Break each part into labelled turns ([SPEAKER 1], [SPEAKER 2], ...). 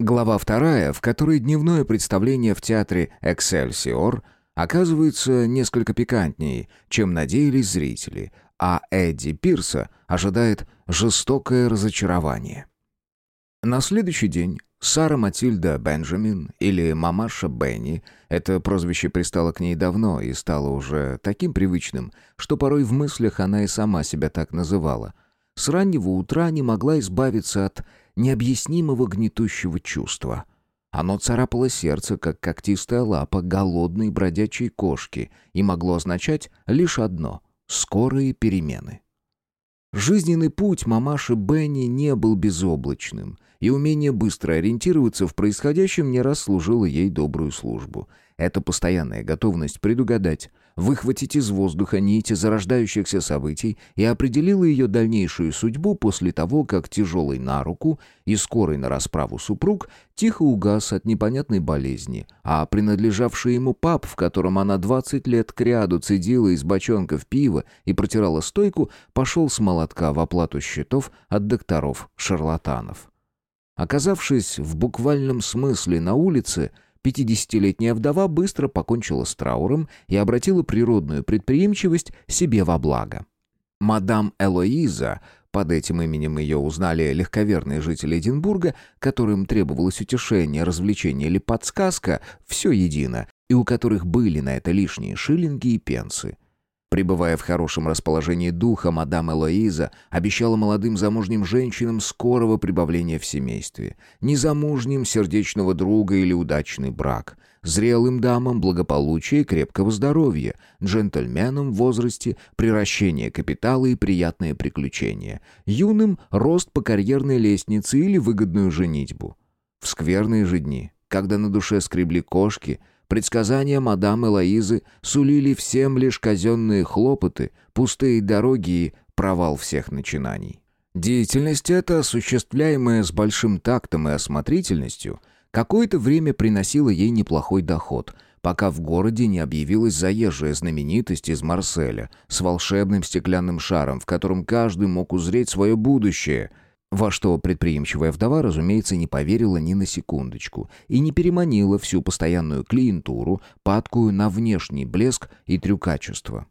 [SPEAKER 1] Глава вторая, в которой дневное представление в театре «Эксельсиор» оказывается несколько пикантнее, чем надеялись зрители, а Эдди Пирса ожидает жестокое разочарование. На следующий день Сара Матильда Бенджамин или мамаша Бенни, это прозвище пристало к ней давно и стало уже таким привычным, что порой в мыслях она и сама себя так называла, с раннего утра не могла избавиться от необъяснимого гнетущего чувства. Оно царапало сердце, как когтистая лапа голодной бродячей кошки, и могло означать лишь одно — скорые перемены. Жизненный путь мамаши Бенни не был безоблачным — и умение быстро ориентироваться в происходящем не раз служило ей добрую службу. Эта постоянная готовность предугадать, выхватить из воздуха нити зарождающихся событий и определила ее дальнейшую судьбу после того, как тяжелый на руку и скорый на расправу супруг тихо угас от непонятной болезни, а принадлежавший ему пап, в котором она 20 лет кряду цедила из бочонков пива и протирала стойку, пошел с молотка в оплату счетов от докторов-шарлатанов. Оказавшись в буквальном смысле на улице, пятидесятилетняя вдова быстро покончила с трауром и обратила природную предприимчивость себе во благо. Мадам Элоиза, под этим именем ее узнали легковерные жители Эдинбурга, которым требовалось утешение, развлечение или подсказка, все едино, и у которых были на это лишние шиллинги и пенсы – Пребывая в хорошем расположении духа, мадам Элоиза обещала молодым замужним женщинам скорого прибавления в семействе, незамужним сердечного друга или удачный брак, зрелым дамам благополучия и крепкого здоровья, джентльменам в возрасте приращения капитала и приятные приключения, юным рост по карьерной лестнице или выгодную женитьбу. В скверные же дни, когда на душе скребли кошки – Предсказания мадам Элоизы сулили всем лишь казенные хлопоты, пустые дороги и провал всех начинаний. Деятельность эта, осуществляемая с большим тактом и осмотрительностью, какое-то время приносила ей неплохой доход, пока в городе не объявилась заезжая знаменитость из Марселя с волшебным стеклянным шаром, в котором каждый мог узреть свое будущее — во что предприимчивая вдова, разумеется, не поверила ни на секундочку и не переманила всю постоянную клиентуру, падкую на внешний блеск и трюкачество.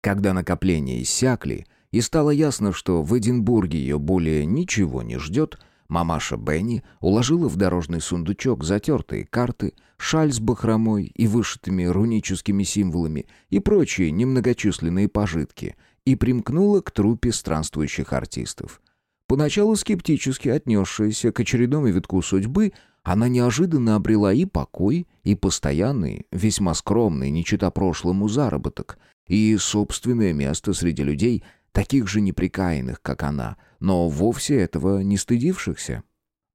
[SPEAKER 1] Когда накопления иссякли, и стало ясно, что в Эдинбурге ее более ничего не ждет, мамаша Бенни уложила в дорожный сундучок затертые карты, шаль с бахромой и вышитыми руническими символами и прочие немногочисленные пожитки и примкнула к труппе странствующих артистов — Поначалу скептически отнесшаяся к очередному витку судьбы, она неожиданно обрела и покой, и постоянный, весьма скромный, не чита прошлому заработок, и собственное место среди людей, таких же неприкаянных, как она, но вовсе этого не стыдившихся.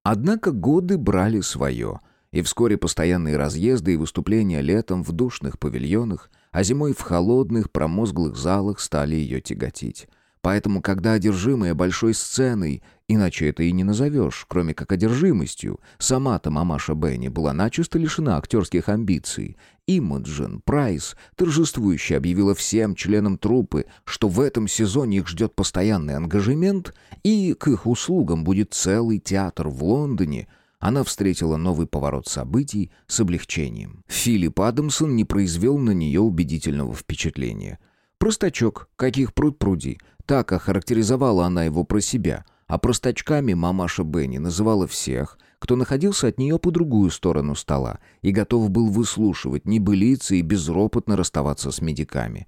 [SPEAKER 1] Однако годы брали свое, и вскоре постоянные разъезды и выступления летом в душных павильонах, а зимой в холодных промозглых залах стали ее тяготить. Поэтому, когда одержимая большой сценой, иначе это и не назовешь, кроме как одержимостью, сама-то мамаша Бенни была начисто лишена актерских амбиций, Имаджин Прайс торжествующе объявила всем членам труппы, что в этом сезоне их ждет постоянный ангажемент, и к их услугам будет целый театр в Лондоне, она встретила новый поворот событий с облегчением. Филипп Адамсон не произвел на нее убедительного впечатления. Простачок, каких пруд пруди, так охарактеризовала она его про себя, а простачками мамаша Бенни называла всех, кто находился от нее по другую сторону стола и готов был выслушивать небылицы и безропотно расставаться с медиками.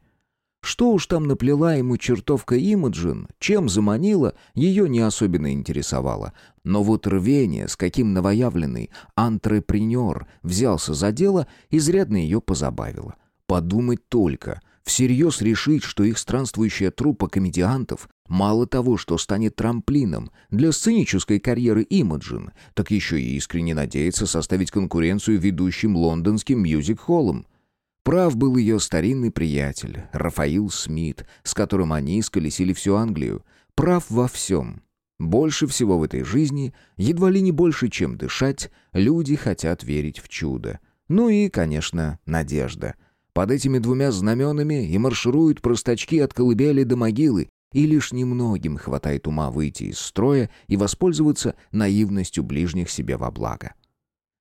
[SPEAKER 1] Что уж там наплела ему чертовка Имаджин, чем заманила, ее не особенно интересовало. Но вот рвение, с каким новоявленный антрепренер взялся за дело, изрядно ее позабавило. Подумать только — всерьез решить, что их странствующая труппа комедиантов мало того, что станет трамплином для сценической карьеры Имаджин, так еще и искренне надеется составить конкуренцию ведущим лондонским мюзик-холлам. Прав был ее старинный приятель, Рафаил Смит, с которым они сколесили всю Англию. Прав во всем. Больше всего в этой жизни, едва ли не больше, чем дышать, люди хотят верить в чудо. Ну и, конечно, надежда — под этими двумя знаменами и маршируют простачки от колыбели до могилы, и лишь немногим хватает ума выйти из строя и воспользоваться наивностью ближних себе во благо.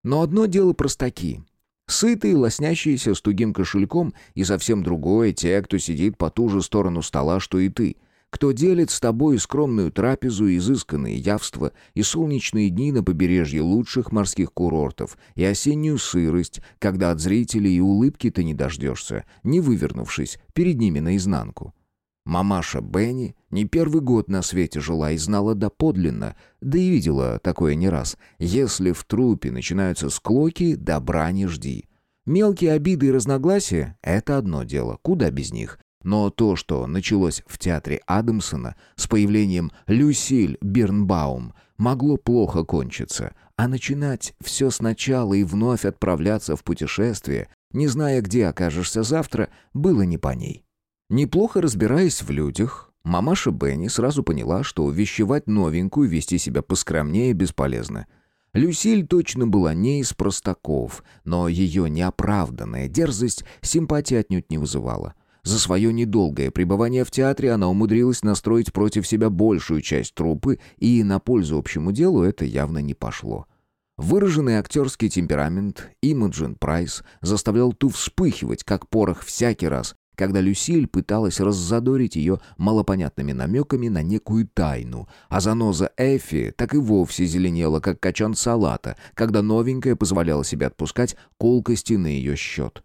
[SPEAKER 1] Но одно дело простаки. Сытые, лоснящиеся с тугим кошельком, и совсем другое те, кто сидит по ту же сторону стола, что и ты. Кто делит с тобой скромную трапезу, изысканные явства и солнечные дни на побережье лучших морских курортов, и осеннюю сырость, когда от зрителей и улыбки ты не дождешься, не вывернувшись перед ними наизнанку. Мамаша Бенни не первый год на свете жила и знала доподлинно, да и видела такое не раз. Если в трупе начинаются склоки, добра не жди. Мелкие обиды и разногласия — это одно дело, куда без них. Но то, что началось в театре Адамсона с появлением Люсиль Бирнбаум, могло плохо кончиться, а начинать все сначала и вновь отправляться в путешествие, не зная, где окажешься завтра, было не по ней. Неплохо разбираясь в людях, мамаша Бенни сразу поняла, что увещевать новенькую, вести себя поскромнее бесполезно. Люсиль точно была не из простаков, но ее неоправданная дерзость симпатии отнюдь не вызывала. За свое недолгое пребывание в театре она умудрилась настроить против себя большую часть труппы, и на пользу общему делу это явно не пошло. Выраженный актерский темперамент Имаджин Прайс заставлял ту вспыхивать, как порох всякий раз, когда Люсиль пыталась раззадорить ее малопонятными намеками на некую тайну, а заноза Эфи так и вовсе зеленела, как качан салата, когда новенькая позволяла себе отпускать колкости на ее счет.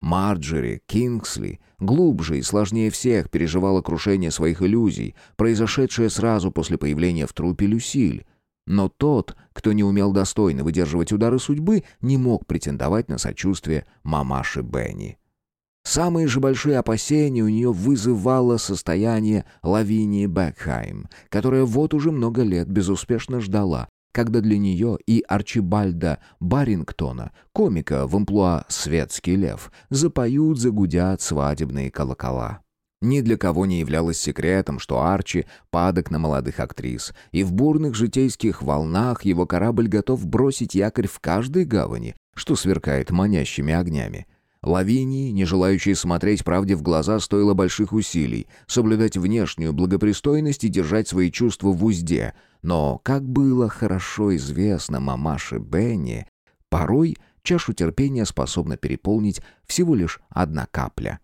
[SPEAKER 1] Марджери Кингсли глубже и сложнее всех переживала крушение своих иллюзий, произошедшее сразу после появления в трупе Люсиль. Но тот, кто не умел достойно выдерживать удары судьбы, не мог претендовать на сочувствие мамаши Бенни. Самые же большие опасения у нее вызывало состояние Лавинии Бекхайм, которая вот уже много лет безуспешно ждала, когда для нее и Арчибальда Барингтона, комика в амплуа «Светский лев», запоют, загудят свадебные колокола. Ни для кого не являлось секретом, что Арчи падок на молодых актрис, и в бурных житейских волнах его корабль готов бросить якорь в каждой гавани, что сверкает манящими огнями. Лавинии, не желающей смотреть правде в глаза, стоило больших усилий, соблюдать внешнюю благопристойность и держать свои чувства в узде. Но, как было хорошо известно мамаше Бенни, порой чашу терпения способна переполнить всего лишь одна капля.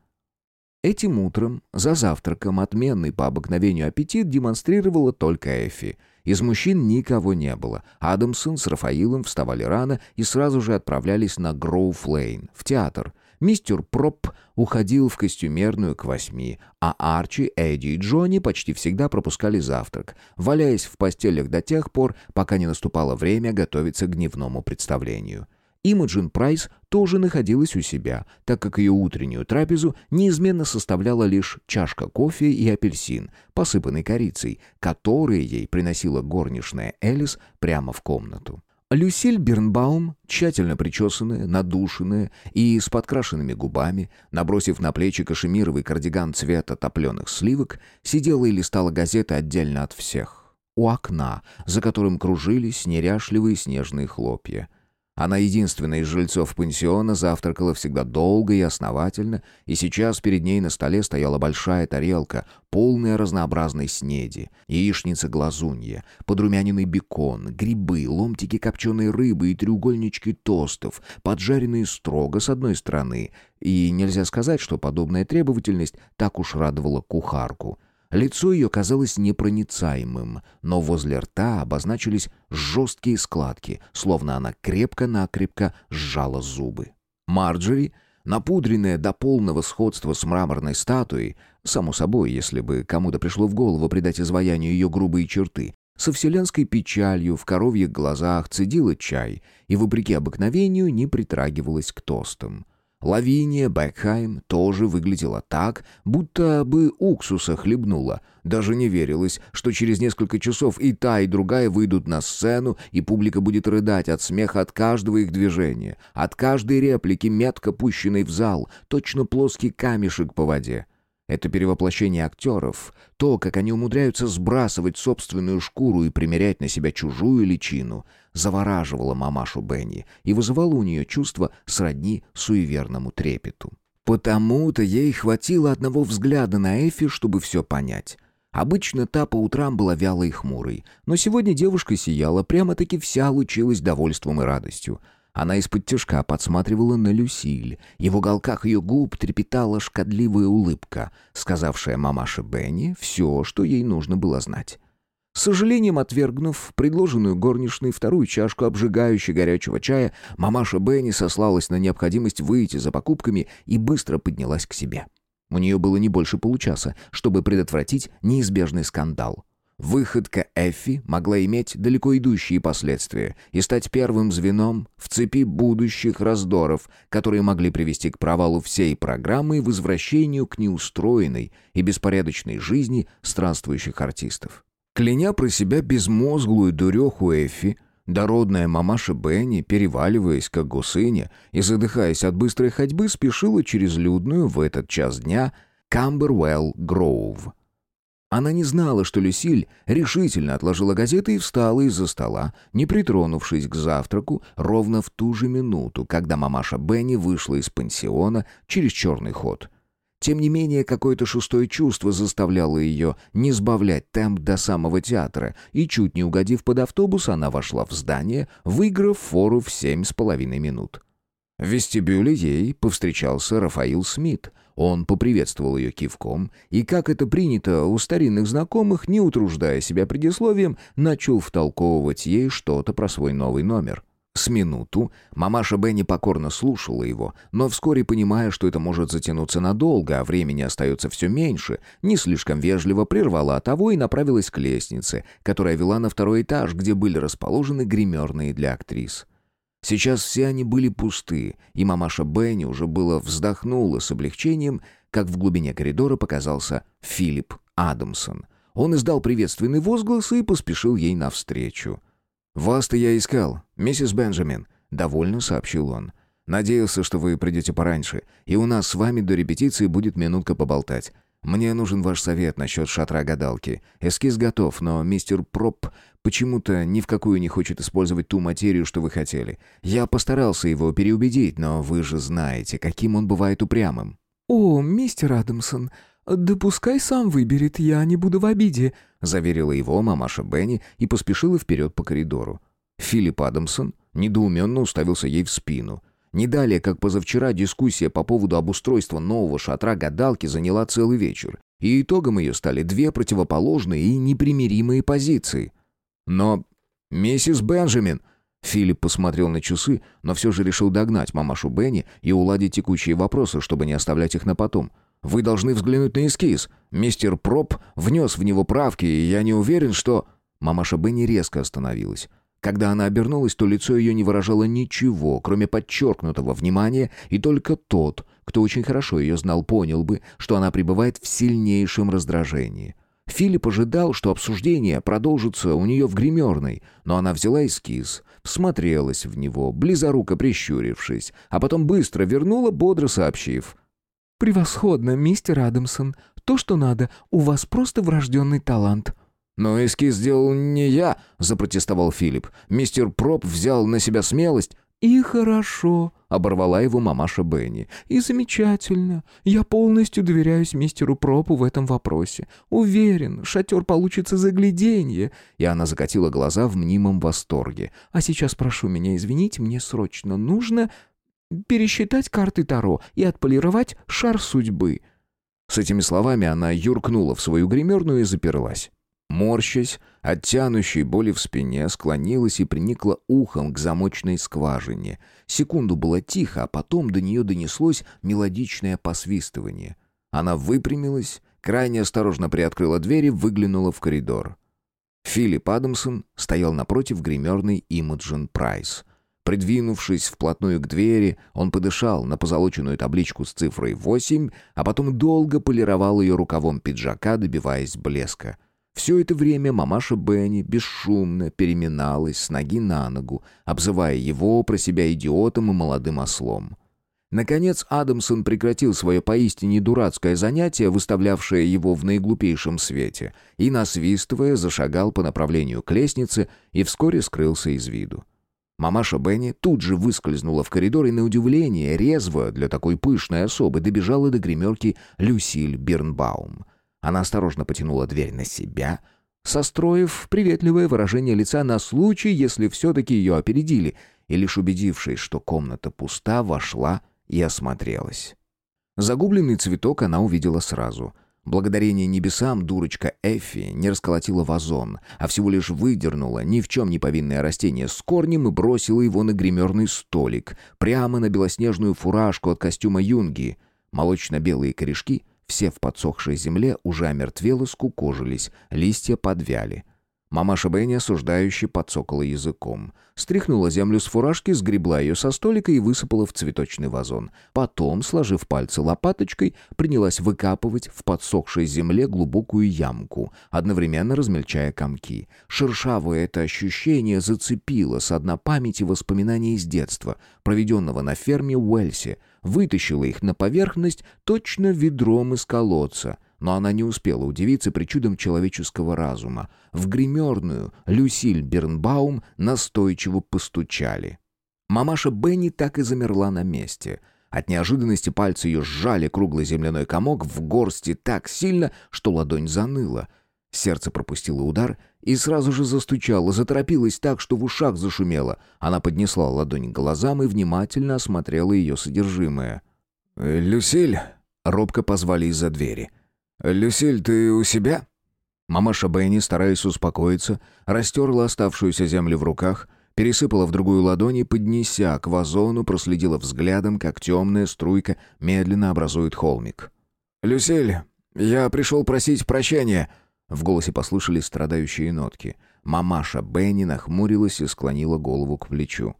[SPEAKER 1] Этим утром, за завтраком, отменный по обыкновению аппетит демонстрировала только Эфи. Из мужчин никого не было. Адамсон с Рафаилом вставали рано и сразу же отправлялись на Гроув-Лейн, в театр — Мистер Проп уходил в костюмерную к восьми, а Арчи, Эдди и Джонни почти всегда пропускали завтрак, валяясь в постелях до тех пор, пока не наступало время готовиться к дневному представлению. Имаджин Прайс тоже находилась у себя, так как ее утреннюю трапезу неизменно составляла лишь чашка кофе и апельсин, посыпанный корицей, которые ей приносила горничная Элис прямо в комнату. Люсиль Бирнбаум, тщательно причесанная, надушенная и с подкрашенными губами, набросив на плечи кашемировый кардиган цвета топленых сливок, сидела и листала газеты отдельно от всех. У окна, за которым кружились неряшливые снежные хлопья. Она единственная из жильцов пансиона завтракала всегда долго и основательно, и сейчас перед ней на столе стояла большая тарелка, полная разнообразной снеди, яичница-глазунья, подрумяненный бекон, грибы, ломтики копченой рыбы и треугольнички тостов, поджаренные строго с одной стороны. И нельзя сказать, что подобная требовательность так уж радовала кухарку. Лицо ее казалось непроницаемым, но возле рта обозначились жесткие складки, словно она крепко-накрепко сжала зубы. Марджери, напудренная до полного сходства с мраморной статуей, само собой, если бы кому-то пришло в голову придать изваянию ее грубые черты, со вселенской печалью в коровьих глазах цедила чай и, вопреки обыкновению, не притрагивалась к тостам. Лавиния Бекхайм тоже выглядела так, будто бы уксуса хлебнула. Даже не верилось, что через несколько часов и та, и другая выйдут на сцену, и публика будет рыдать от смеха от каждого их движения, от каждой реплики, метко пущенной в зал, точно плоский камешек по воде. Это перевоплощение актеров, то, как они умудряются сбрасывать собственную шкуру и примерять на себя чужую личину, завораживало мамашу Бенни и вызывало у нее чувство сродни суеверному трепету. Потому-то ей хватило одного взгляда на Эфи, чтобы все понять. Обычно та по утрам была вялой и хмурой, но сегодня девушка сияла, прямо-таки вся лучилась довольством и радостью. Она из-под тяжка подсматривала на Люсиль, и в уголках ее губ трепетала шкодливая улыбка, сказавшая мамаше Бенни все, что ей нужно было знать. С сожалением отвергнув предложенную горничной вторую чашку обжигающей горячего чая, мамаша Бенни сослалась на необходимость выйти за покупками и быстро поднялась к себе. У нее было не больше получаса, чтобы предотвратить неизбежный скандал. Выходка Эффи могла иметь далеко идущие последствия и стать первым звеном в цепи будущих раздоров, которые могли привести к провалу всей программы и возвращению к неустроенной и беспорядочной жизни странствующих артистов. Кляня про себя безмозглую дуреху Эффи, дородная мамаша Бенни, переваливаясь как гусыня и задыхаясь от быстрой ходьбы, спешила через людную в этот час дня Камбервелл Гроув. Она не знала, что Люсиль решительно отложила газеты и встала из-за стола, не притронувшись к завтраку, ровно в ту же минуту, когда мамаша Бенни вышла из пансиона через черный ход — тем не менее, какое-то шестое чувство заставляло ее не сбавлять темп до самого театра, и чуть не угодив под автобус, она вошла в здание, выиграв фору в семь с половиной минут. В вестибюле ей повстречался Рафаил Смит. Он поприветствовал ее кивком и, как это принято у старинных знакомых, не утруждая себя предисловием, начал втолковывать ей что-то про свой новый номер. С минуту мамаша Бенни покорно слушала его, но вскоре, понимая, что это может затянуться надолго, а времени остается все меньше, не слишком вежливо прервала того и направилась к лестнице, которая вела на второй этаж, где были расположены гримерные для актрис. Сейчас все они были пусты, и мамаша Бенни уже было вздохнула с облегчением, как в глубине коридора показался Филипп Адамсон. Он издал приветственный возглас и поспешил ей навстречу. «Вас-то я искал, миссис Бенджамин», — довольно сообщил он. «Надеялся, что вы придете пораньше, и у нас с вами до репетиции будет минутка поболтать. Мне нужен ваш совет насчет шатра гадалки. Эскиз готов, но мистер Проп почему-то ни в какую не хочет использовать ту материю, что вы хотели. Я постарался его переубедить, но вы же знаете, каким он бывает упрямым».
[SPEAKER 2] «О, мистер Адамсон, «Да пускай сам выберет, я не буду в обиде», — заверила его мамаша Бенни и поспешила вперед по коридору.
[SPEAKER 1] Филипп Адамсон недоуменно уставился ей в спину. Не далее, как позавчера, дискуссия по поводу обустройства нового шатра гадалки заняла целый вечер, и итогом ее стали две противоположные и непримиримые позиции. «Но, миссис Бенджамин...» Филипп посмотрел на часы, но все же решил догнать мамашу Бенни и уладить текущие вопросы, чтобы не оставлять их на потом — вы должны взглянуть на эскиз. Мистер Проп внес в него правки, и я не уверен, что...» Мамаша Бенни резко остановилась. Когда она обернулась, то лицо ее не выражало ничего, кроме подчеркнутого внимания, и только тот, кто очень хорошо ее знал, понял бы, что она пребывает в сильнейшем раздражении. Филипп ожидал, что обсуждение продолжится у нее в гримерной, но она взяла эскиз, всмотрелась в него, близоруко прищурившись, а потом быстро вернула, бодро сообщив —
[SPEAKER 2] «Превосходно, мистер Адамсон. То, что надо. У вас просто врожденный талант».
[SPEAKER 1] «Но эскиз сделал не я», — запротестовал Филипп. «Мистер Проп взял на себя смелость».
[SPEAKER 2] «И хорошо», — оборвала его мамаша Бенни. «И замечательно. Я полностью доверяюсь мистеру Пропу в этом вопросе. Уверен, шатер получится загляденье».
[SPEAKER 1] И она закатила глаза в мнимом восторге.
[SPEAKER 2] «А сейчас прошу меня извинить, мне срочно нужно...» пересчитать карты Таро и отполировать шар судьбы».
[SPEAKER 1] С этими словами она юркнула в свою гримерную и заперлась. Морщась, от тянущей боли в спине, склонилась и приникла ухом к замочной скважине. Секунду было тихо, а потом до нее донеслось мелодичное посвистывание. Она выпрямилась, крайне осторожно приоткрыла дверь и выглянула в коридор. Филипп Адамсон стоял напротив гримерной Имаджин Прайс — Придвинувшись вплотную к двери, он подышал на позолоченную табличку с цифрой 8, а потом долго полировал ее рукавом пиджака, добиваясь блеска. Все это время мамаша Бенни бесшумно переминалась с ноги на ногу, обзывая его про себя идиотом и молодым ослом. Наконец Адамсон прекратил свое поистине дурацкое занятие, выставлявшее его в наиглупейшем свете, и, насвистывая, зашагал по направлению к лестнице и вскоре скрылся из виду. Мамаша Бенни тут же выскользнула в коридор и, на удивление, резво для такой пышной особы добежала до гримерки Люсиль Бирнбаум. Она осторожно потянула дверь на себя, состроив приветливое выражение лица на случай, если все-таки ее опередили, и лишь убедившись, что комната пуста, вошла и осмотрелась. Загубленный цветок она увидела сразу. Благодарение небесам дурочка Эффи не расколотила вазон, а всего лишь выдернула ни в чем не повинное растение с корнем и бросила его на гримерный столик, прямо на белоснежную фуражку от костюма юнги. Молочно-белые корешки, все в подсохшей земле, уже омертвело скукожились, листья подвяли — Мамаша Бенни осуждающе подсокала языком. Стряхнула землю с фуражки, сгребла ее со столика и высыпала в цветочный вазон. Потом, сложив пальцы лопаточкой, принялась выкапывать в подсохшей земле глубокую ямку, одновременно размельчая комки. Шершавое это ощущение зацепило с дна памяти воспоминаний из детства, проведенного на ферме Уэльсе, вытащила их на поверхность точно ведром из колодца — но она не успела удивиться причудам человеческого разума. В гримерную Люсиль Бернбаум настойчиво постучали. Мамаша Бенни так и замерла на месте. От неожиданности пальцы ее сжали круглый земляной комок в горсти так сильно, что ладонь заныла. Сердце пропустило удар и сразу же застучало, заторопилось так, что в ушах зашумело. Она поднесла ладонь к глазам и внимательно осмотрела ее содержимое. «Люсиль!» — робко позвали из-за двери. «Люсиль, ты у себя?» Мамаша Бенни, стараясь успокоиться, растерла оставшуюся землю в руках, пересыпала в другую ладонь и, поднеся к вазону, проследила взглядом, как темная струйка медленно образует холмик. «Люсиль, я пришел просить прощения!» В голосе послышались страдающие нотки. Мамаша Бенни нахмурилась и склонила голову к плечу.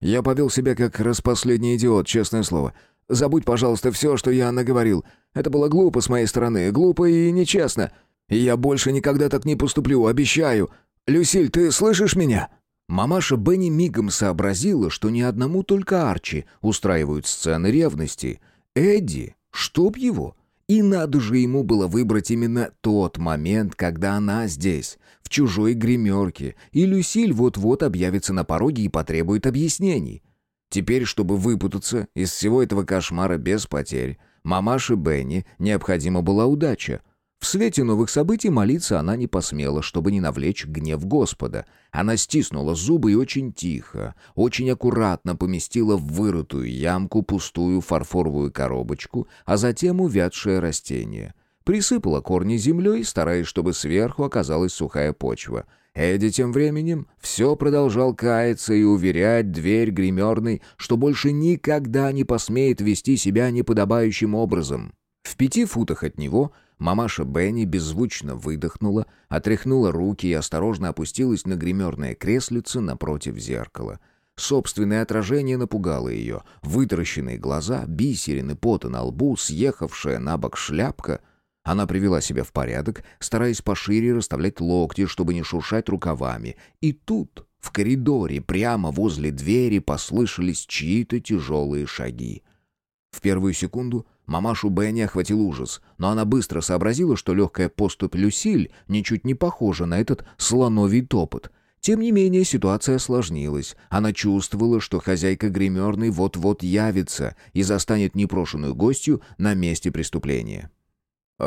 [SPEAKER 1] «Я повел себя как распоследний идиот, честное слово. Забудь, пожалуйста, все, что я наговорил. Это было глупо с моей стороны, глупо и нечестно. И я больше никогда так не поступлю, обещаю. Люсиль, ты слышишь меня?» Мамаша Бенни мигом сообразила, что ни одному только Арчи устраивают сцены ревности. Эдди, чтоб его. И надо же ему было выбрать именно тот момент, когда она здесь, в чужой гримерке, и Люсиль вот-вот объявится на пороге и потребует объяснений. Теперь, чтобы выпутаться из всего этого кошмара без потерь, Мамаше Бенни необходима была удача. В свете новых событий молиться она не посмела, чтобы не навлечь гнев Господа. Она стиснула зубы и очень тихо, очень аккуратно поместила в вырытую ямку пустую фарфоровую коробочку, а затем увядшее растение. Присыпала корни землей, стараясь, чтобы сверху оказалась сухая почва — Эдди тем временем все продолжал каяться и уверять дверь гримерной, что больше никогда не посмеет вести себя неподобающим образом. В пяти футах от него мамаша Бенни беззвучно выдохнула, отряхнула руки и осторожно опустилась на гримерное креслице напротив зеркала. Собственное отражение напугало ее. Вытаращенные глаза, бисерины пота на лбу, съехавшая на бок шляпка — она привела себя в порядок, стараясь пошире расставлять локти, чтобы не шуршать рукавами. И тут, в коридоре, прямо возле двери, послышались чьи-то тяжелые шаги. В первую секунду мамашу Бенни охватил ужас, но она быстро сообразила, что легкая поступь Люсиль ничуть не похожа на этот слоновий топот. Тем не менее, ситуация осложнилась. Она чувствовала, что хозяйка гримерной вот-вот явится и застанет непрошенную гостью на месте преступления.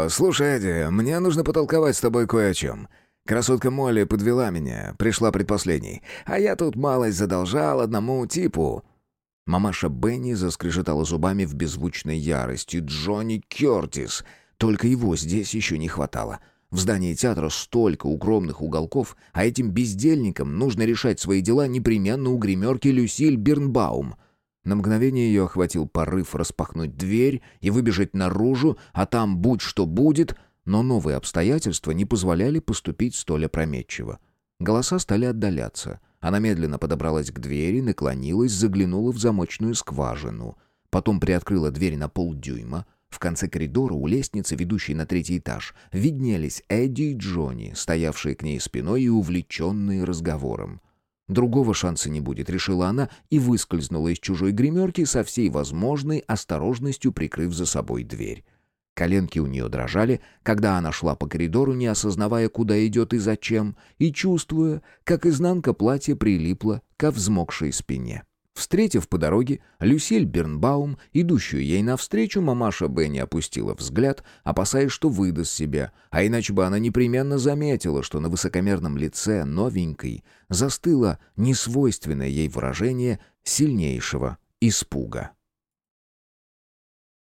[SPEAKER 1] «Слушай, Эдди, мне нужно потолковать с тобой кое о чем. Красотка Молли подвела меня, пришла предпоследней, а я тут малость задолжал одному типу». Мамаша Бенни заскрежетала зубами в беззвучной ярости. «Джонни Кертис! Только его здесь еще не хватало». В здании театра столько укромных уголков, а этим бездельникам нужно решать свои дела непременно у гримерки Люсиль Бирнбаум. На мгновение ее охватил порыв распахнуть дверь и выбежать наружу, а там будь что будет, но новые обстоятельства не позволяли поступить столь опрометчиво. Голоса стали отдаляться. Она медленно подобралась к двери, наклонилась, заглянула в замочную скважину. Потом приоткрыла дверь на полдюйма. В конце коридора у лестницы, ведущей на третий этаж, виднелись Эдди и Джонни, стоявшие к ней спиной и увлеченные разговором. Другого шанса не будет, решила она и выскользнула из чужой гримерки со всей возможной осторожностью, прикрыв за собой дверь. Коленки у нее дрожали, когда она шла по коридору, не осознавая, куда идет и зачем, и чувствуя, как изнанка платья прилипла ко взмокшей спине. Встретив по дороге Люсиль Бернбаум, идущую ей навстречу, мамаша Бенни опустила взгляд, опасаясь, что выдаст себя, а иначе бы она непременно заметила, что на высокомерном лице новенькой застыло несвойственное ей выражение сильнейшего испуга.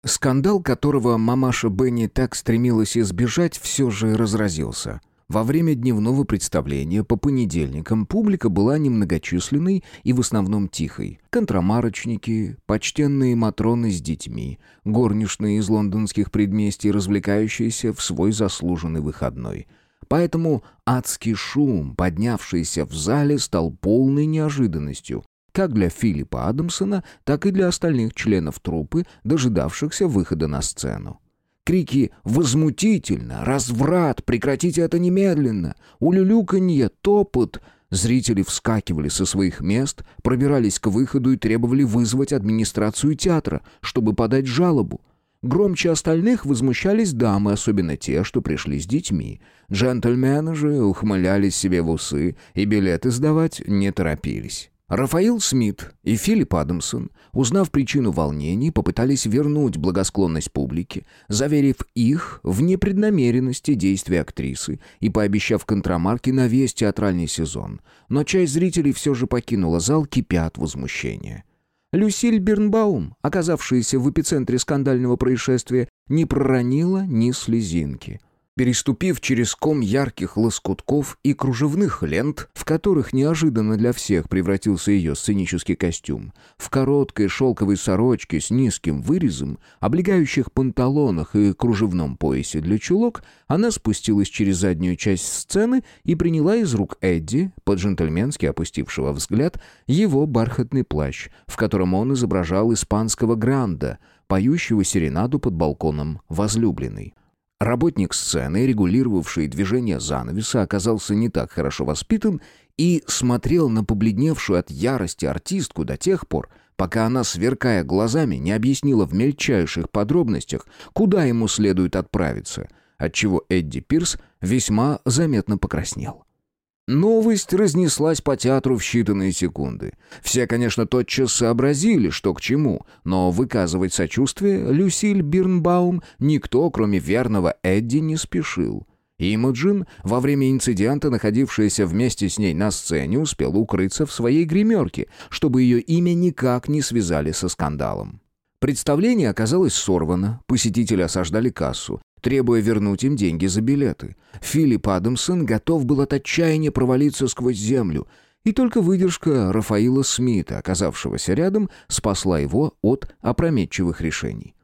[SPEAKER 1] Скандал, которого мамаша Бенни так стремилась избежать, все же разразился — во время дневного представления по понедельникам публика была немногочисленной и в основном тихой. Контрамарочники, почтенные матроны с детьми, горничные из лондонских предместий, развлекающиеся в свой заслуженный выходной. Поэтому адский шум, поднявшийся в зале, стал полной неожиданностью, как для Филиппа Адамсона, так и для остальных членов труппы, дожидавшихся выхода на сцену. Крики «Возмутительно! Разврат! Прекратите это немедленно!» Улюлюканье, топот! Зрители вскакивали со своих мест, пробирались к выходу и требовали вызвать администрацию театра, чтобы подать жалобу. Громче остальных возмущались дамы, особенно те, что пришли с детьми. Джентльмены же ухмылялись себе в усы и билеты сдавать не торопились. Рафаил Смит и Филипп Адамсон, узнав причину волнений, попытались вернуть благосклонность публики, заверив их в непреднамеренности действий актрисы и пообещав контрамарке на весь театральный сезон. Но часть зрителей все же покинула зал, кипя от возмущения. Люсиль Бернбаум, оказавшаяся в эпицентре скандального происшествия, не проронила ни слезинки – переступив через ком ярких лоскутков и кружевных лент, в которых неожиданно для всех превратился ее сценический костюм, в короткой шелковой сорочке с низким вырезом, облегающих панталонах и кружевном поясе для чулок, она спустилась через заднюю часть сцены и приняла из рук Эдди, по-джентльменски опустившего взгляд, его бархатный плащ, в котором он изображал испанского гранда, поющего серенаду под балконом возлюбленной. Работник сцены, регулировавший движение занавеса, оказался не так хорошо воспитан и смотрел на побледневшую от ярости артистку до тех пор, пока она, сверкая глазами, не объяснила в мельчайших подробностях, куда ему следует отправиться, отчего Эдди Пирс весьма заметно покраснел. Новость разнеслась по театру в считанные секунды. Все, конечно, тотчас сообразили, что к чему, но выказывать сочувствие Люсиль Бирнбаум никто, кроме верного Эдди, не спешил. Имаджин, во время инцидента, находившаяся вместе с ней на сцене, успела укрыться в своей гримерке, чтобы ее имя никак не связали со скандалом. Представление оказалось сорвано, посетители осаждали кассу, требуя вернуть им деньги за билеты. Филипп Адамсон готов был от отчаяния провалиться сквозь землю, и только выдержка Рафаила Смита, оказавшегося рядом, спасла его от опрометчивых решений.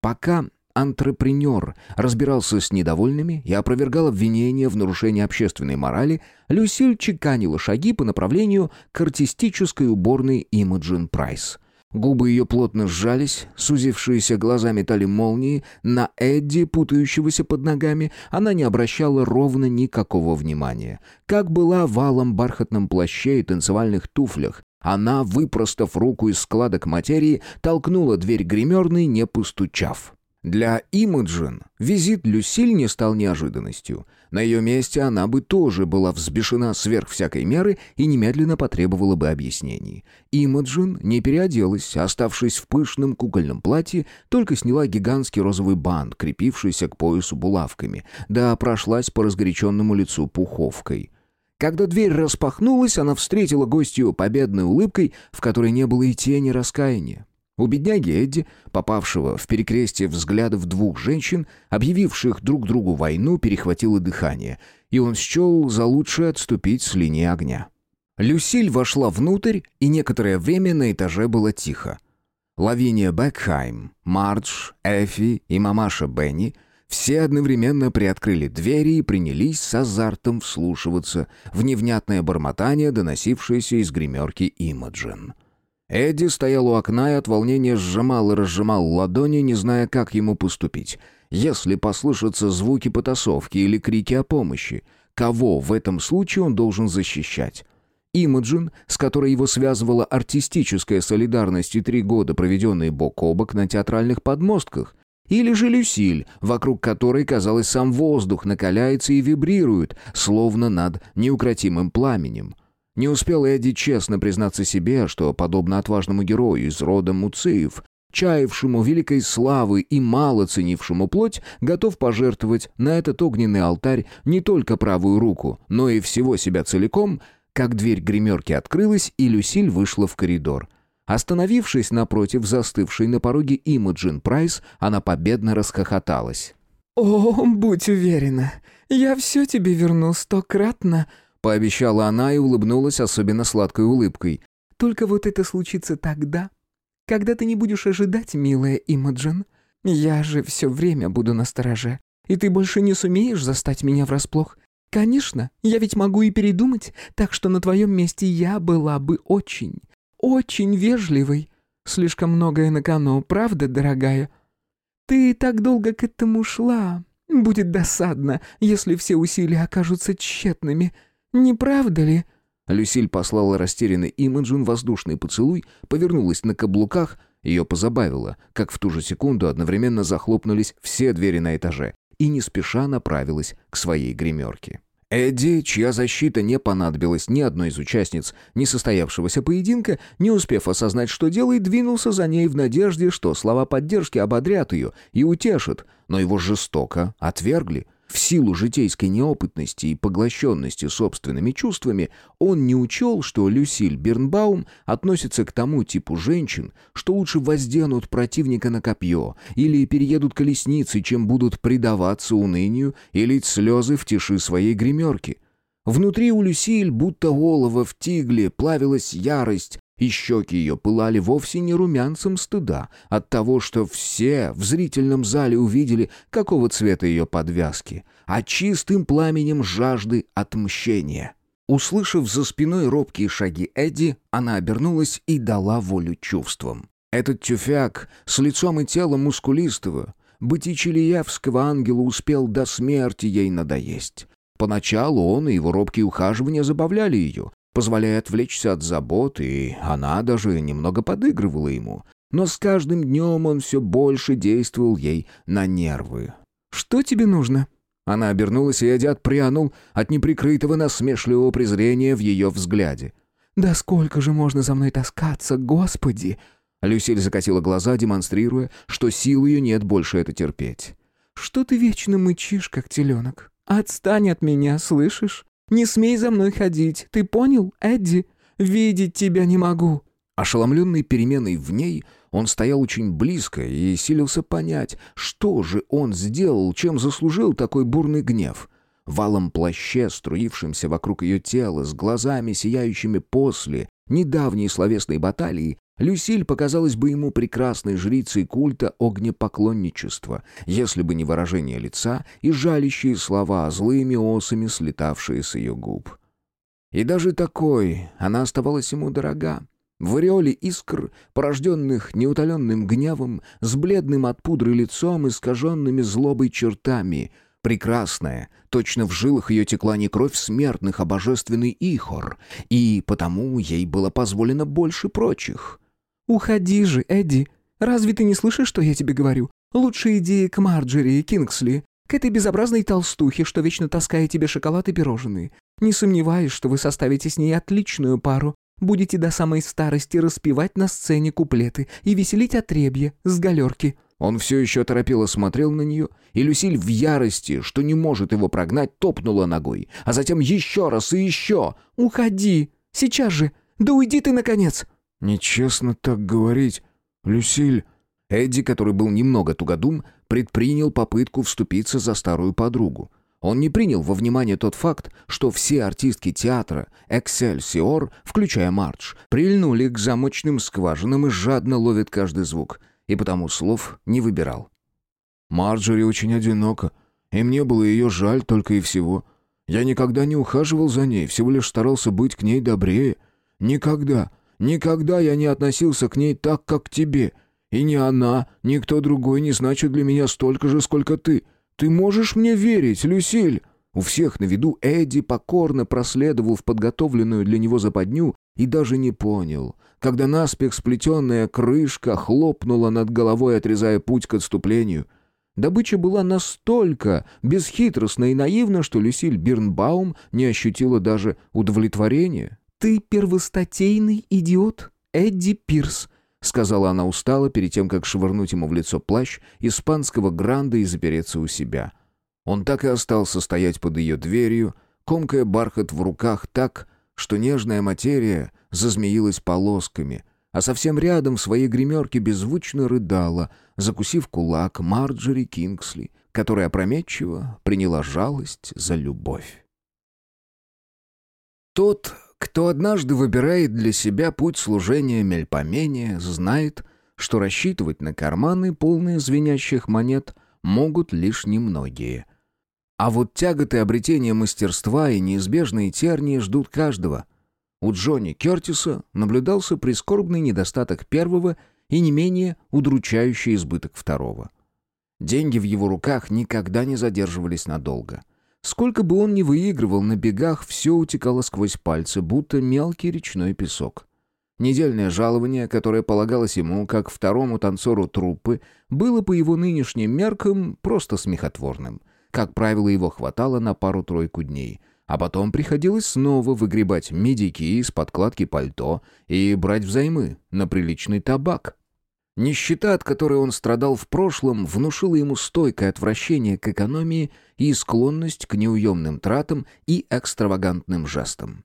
[SPEAKER 1] Пока антрепренер разбирался с недовольными и опровергал обвинения в нарушении общественной морали, Люсиль чеканила шаги по направлению к артистической уборной Имаджин Прайс. Губы ее плотно сжались, сузившиеся глаза метали молнии, на Эдди, путающегося под ногами, она не обращала ровно никакого внимания. Как была в алом бархатном плаще и танцевальных туфлях, она, выпростав руку из складок материи, толкнула дверь гримерной, не постучав. Для Имаджин визит Люсиль не стал неожиданностью. На ее месте она бы тоже была взбешена сверх всякой меры и немедленно потребовала бы объяснений. Имаджин не переоделась, оставшись в пышном кукольном платье, только сняла гигантский розовый бант, крепившийся к поясу булавками, да прошлась по разгоряченному лицу пуховкой. Когда дверь распахнулась, она встретила гостью победной улыбкой, в которой не было и тени раскаяния. У бедняги Эдди, попавшего в перекрестие взглядов двух женщин, объявивших друг другу войну, перехватило дыхание, и он счел за лучшее отступить с линии огня. Люсиль вошла внутрь, и некоторое время на этаже было тихо. Лавиния Бекхайм, Мардж, Эфи и мамаша Бенни все одновременно приоткрыли двери и принялись с азартом вслушиваться в невнятное бормотание, доносившееся из гримерки Имаджин. Эдди стоял у окна и от волнения сжимал и разжимал ладони, не зная, как ему поступить. Если послышатся звуки потасовки или крики о помощи, кого в этом случае он должен защищать? Имаджин, с которой его связывала артистическая солидарность и три года, проведенные бок о бок на театральных подмостках? Или же Люсиль, вокруг которой, казалось, сам воздух накаляется и вибрирует, словно над неукротимым пламенем? Не успел Эдди честно признаться себе, что, подобно отважному герою из рода Муциев, чаявшему великой славы и мало ценившему плоть, готов пожертвовать на этот огненный алтарь не только правую руку, но и всего себя целиком, как дверь гримерки открылась, и Люсиль вышла в коридор. Остановившись напротив застывшей на пороге Имаджин Прайс, она победно расхохоталась.
[SPEAKER 2] «О, будь уверена, я все тебе верну стократно», —
[SPEAKER 1] пообещала она и улыбнулась особенно сладкой улыбкой.
[SPEAKER 2] «Только вот это случится тогда, когда ты не будешь ожидать, милая Имаджин. Я же все время буду на стороже, и ты больше не сумеешь застать меня врасплох. Конечно, я ведь могу и передумать, так что на твоем месте я была бы очень, очень вежливой. Слишком многое на кону, правда, дорогая? Ты так долго к этому шла. Будет досадно, если все усилия окажутся тщетными. Не правда ли?»
[SPEAKER 1] Люсиль послала растерянный Имаджин воздушный поцелуй, повернулась на каблуках, ее позабавило, как в ту же секунду одновременно захлопнулись все двери на этаже, и не спеша направилась к своей гримерке. Эдди, чья защита не понадобилась ни одной из участниц несостоявшегося поединка, не успев осознать, что делает, двинулся за ней в надежде, что слова поддержки ободрят ее и утешат, но его жестоко отвергли. В силу житейской неопытности и поглощенности собственными чувствами он не учел, что Люсиль Бернбаум относится к тому типу женщин, что лучше возденут противника на копье или переедут колесницы, чем будут предаваться унынию и лить слезы в тиши своей гримерки. Внутри у Люсиль, будто олово в тигле, плавилась ярость, и щеки ее пылали вовсе не румянцем стыда от того, что все в зрительном зале увидели, какого цвета ее подвязки, а чистым пламенем жажды отмщения. Услышав за спиной робкие шаги Эдди, она обернулась и дала волю чувствам. Этот тюфяк с лицом и телом мускулистого, Боттичелиевского ангела успел до смерти ей надоесть. Поначалу он и его робкие ухаживания забавляли ее, позволяя отвлечься от забот, и она даже немного подыгрывала ему. Но с каждым днем он все больше действовал ей на нервы.
[SPEAKER 2] «Что тебе нужно?»
[SPEAKER 1] Она обернулась, и Эдди отпрянул от неприкрытого насмешливого презрения в ее взгляде.
[SPEAKER 2] «Да сколько же можно за мной таскаться, Господи!»
[SPEAKER 1] Люсиль закатила глаза, демонстрируя, что сил ее нет больше это терпеть.
[SPEAKER 2] «Что ты вечно мычишь, как теленок? Отстань от меня, слышишь? Не смей за мной ходить, ты понял, Эдди? Видеть тебя не могу».
[SPEAKER 1] Ошеломленный переменой в ней, он стоял очень близко и силился понять, что же он сделал, чем заслужил такой бурный гнев. Валом плаще, струившимся вокруг ее тела, с глазами, сияющими после недавней словесной баталии, Люсиль показалась бы ему прекрасной жрицей культа огнепоклонничества, если бы не выражение лица и жалящие слова, злыми осами слетавшие с ее губ. И даже такой она оставалась ему дорога. В ореоле искр, порожденных неутоленным гневом, с бледным от пудры лицом, искаженными злобой чертами, прекрасная, точно в жилах ее текла не кровь смертных, а божественный ихор, и потому ей было позволено больше прочих.
[SPEAKER 2] «Уходи же, Эдди. Разве ты не слышишь, что я тебе говорю? Лучше иди к Марджери и Кингсли, к этой безобразной толстухе, что вечно таскает тебе шоколад и пирожные. Не сомневаюсь, что вы составите с ней отличную пару. Будете до самой старости распевать на сцене куплеты и веселить отребье с галерки».
[SPEAKER 1] Он все еще торопело смотрел на нее, и Люсиль в ярости, что не может его прогнать, топнула ногой, а затем еще раз и еще.
[SPEAKER 2] «Уходи! Сейчас же! Да уйди ты, наконец!»
[SPEAKER 1] «Нечестно так говорить, Люсиль». Эдди, который был немного тугодум, предпринял попытку вступиться за старую подругу. Он не принял во внимание тот факт, что все артистки театра «Эксельсиор», включая Мардж, прильнули к замочным скважинам и жадно ловят каждый звук, и потому слов не выбирал. «Марджери очень одинока, и мне было ее жаль только и всего. Я никогда не ухаживал за ней, всего лишь старался быть к ней добрее. Никогда. Никогда я не относился к ней так, как к тебе. И ни она, ни кто другой не значит для меня столько же, сколько ты. Ты можешь мне верить, Люсиль?» У всех на виду Эдди покорно проследовал в подготовленную для него западню и даже не понял, когда наспех сплетенная крышка хлопнула над головой, отрезая путь к отступлению. Добыча была настолько бесхитростна и наивна, что Люсиль Бирнбаум не ощутила даже удовлетворения.
[SPEAKER 2] «Ты первостатейный идиот, Эдди Пирс», — сказала она устало перед тем, как швырнуть ему в лицо плащ испанского гранда и запереться у себя. Он так и остался стоять под ее дверью, комкая бархат в руках так, что нежная материя зазмеилась полосками, а совсем рядом в своей гримерке беззвучно рыдала, закусив кулак Марджори Кингсли, которая опрометчиво приняла жалость за любовь. Тот, кто однажды выбирает для себя путь служения мельпомене, знает, что рассчитывать на карманы, полные звенящих монет, могут лишь немногие. А вот тяготы обретения мастерства и неизбежные тернии ждут каждого. У Джонни Кертиса наблюдался прискорбный недостаток первого и не менее удручающий избыток второго. Деньги в его руках никогда не задерживались надолго — Сколько бы он ни выигрывал на бегах, все утекало сквозь пальцы, будто мелкий речной песок. Недельное жалование, которое полагалось ему, как второму танцору труппы, было по его нынешним меркам просто смехотворным. Как правило, его хватало на пару-тройку дней. А потом приходилось снова выгребать медики из подкладки пальто и брать взаймы на приличный табак. Нищета, от которой он страдал в прошлом, внушила ему стойкое отвращение к экономии и склонность к неуемным тратам и экстравагантным жестам.